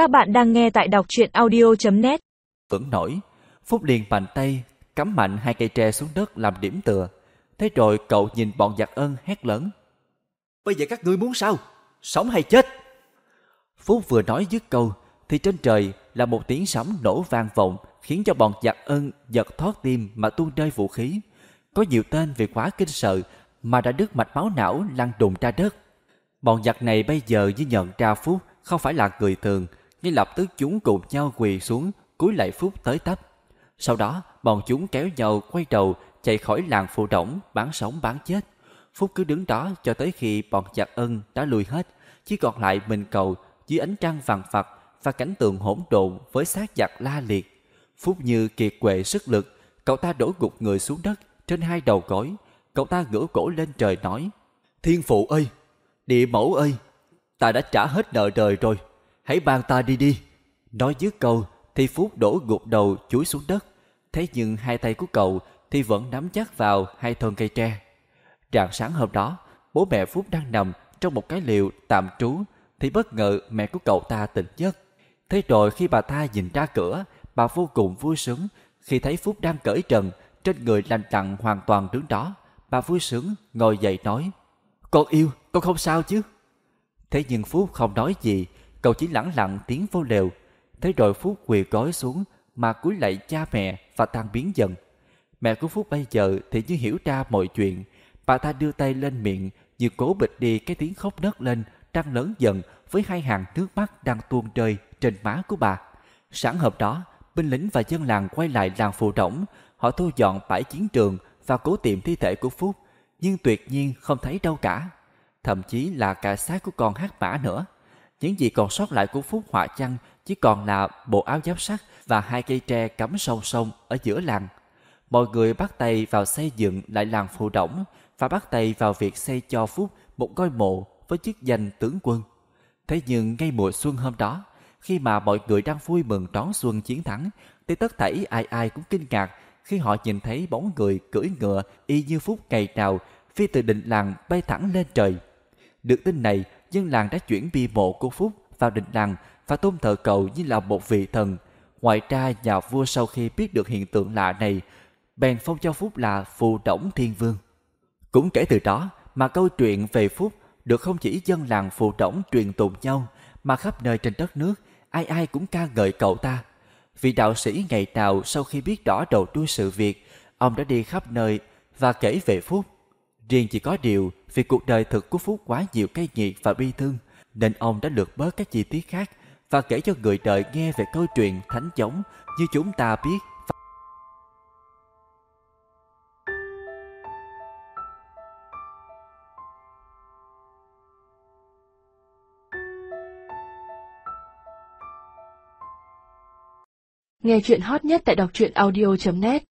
Các bạn đang nghe tại đọc truyện audio.net Vẫn nổi Phúc liền bàn tay Cắm mạnh hai cây tre xuống đất làm điểm tựa. Thế rồi cậu nhìn bọn giặc ân hét lớn. Bây giờ các ngươi muốn sao? Sống hay chết? Phúc vừa nói dứt câu Thì trên trời là một tiếng sấm nổ vang vọng Khiến cho bọn giặc ân giật thoát tim Mà tuôn rơi vũ khí. Có nhiều tên vì quá kinh sợ Mà đã đứt mạch máu não lăn đùng ra đất. Bọn giặc này bây giờ như nhận ra Phúc không phải là người thường, nhưng lập tức chúng cùng nhau quỳ xuống, cúi lại Phúc tới tấp. Sau đó, bọn chúng kéo nhau quay đầu chạy khỏi làng phụ động bán sống bán chết. Phúc cứ đứng đó cho tới khi bọn giặc ân đã lùi hết, chỉ còn lại mình cầu dưới ánh trăng vàng phật và cảnh tượng hỗn độn với xác giặc la liệt. Phúc như kiệt quệ sức lực, cậu ta đổ gục người xuống đất trên hai đầu gối. Cậu ta ngửa cổ lên trời nói, Thiên phụ ơi, địa mẫu ơi, ta đã trả hết nợ đời rồi, hãy ban ta đi đi. Nói dứt câu thì Phúc đổ gục đầu chuối xuống đất, thế nhưng hai tay của cậu thì vẫn nắm chắc vào hai thân cây tre. Rạng sáng hôm đó, bố mẹ Phúc đang nằm trong một cái liều tạm trú thì bất ngờ mẹ của cậu ta tỉnh giấc. Thế rồi khi bà ta nhìn ra cửa, bà vô cùng vui sướng khi thấy Phúc đang cởi trần, trên người lành lặn hoàn toàn đứng đó. Bà vui sướng ngồi dậy nói, Con yêu, con không sao chứ? Thế nhưng Phúc không nói gì, cậu chỉ lẳng lặng tiến vô lều. Thế rồi Phúc quỳ gối xuống mà cúi lạy cha mẹ và tan biến dần. Mẹ của Phúc bây giờ thì như hiểu ra mọi chuyện. Bà ta đưa tay lên miệng như cố bịt đi cái tiếng khóc nấc lên đang lớn dần với hai hàng nước mắt đang tuôn rơi trên má của bà. Sáng hôm đó, binh lính và dân làng quay lại làng phù đổng. Họ thu dọn bãi chiến trường và cố tìm thi thể của Phúc, nhưng tuyệt nhiên không thấy đâu cả thậm chí là cả xác của con hát mã nữa. Những gì còn sót lại của Phúc Họa Chăng chỉ còn là bộ áo giáp sắt và hai cây tre cắm song song ở giữa làng. Mọi người bắt tay vào xây dựng lại làng phụ Đổng và bắt tay vào việc xây cho Phúc một ngôi mộ với chức danh tướng quân. Thế nhưng ngay mùa xuân hôm đó, khi mà mọi người đang vui mừng đón xuân chiến thắng, thì tất thảy ai ai cũng kinh ngạc khi họ nhìn thấy bóng người cưỡi ngựa y như Phúc ngày nào phi từ định làng bay thẳng lên trời. Được tin này, dân làng đã chuyển bia mộ của Phúc vào đình làng và tôn thờ cậu như là một vị thần. Ngoài ra, nhà vua sau khi biết được hiện tượng lạ này, bèn phong cho Phúc là phù đổng thiên vương. Cũng kể từ đó mà câu chuyện về Phúc được không chỉ dân làng phù đổng truyền tụng nhau, mà khắp nơi trên đất nước, ai ai cũng ca ngợi cậu ta. Vì đạo sĩ ngày nào sau khi biết rõ đầu đuôi sự việc, ông đã đi khắp nơi và kể về Phúc. Riêng chỉ có điều vì cuộc đời thực của Phúc quá nhiều cay nghiệt và bi thương, nên ông đã lược bớt các chi tiết khác và kể cho người đời nghe về câu chuyện thánh giống như chúng ta biết. Nghe chuyện hot nhất tại đọc truyện audio.net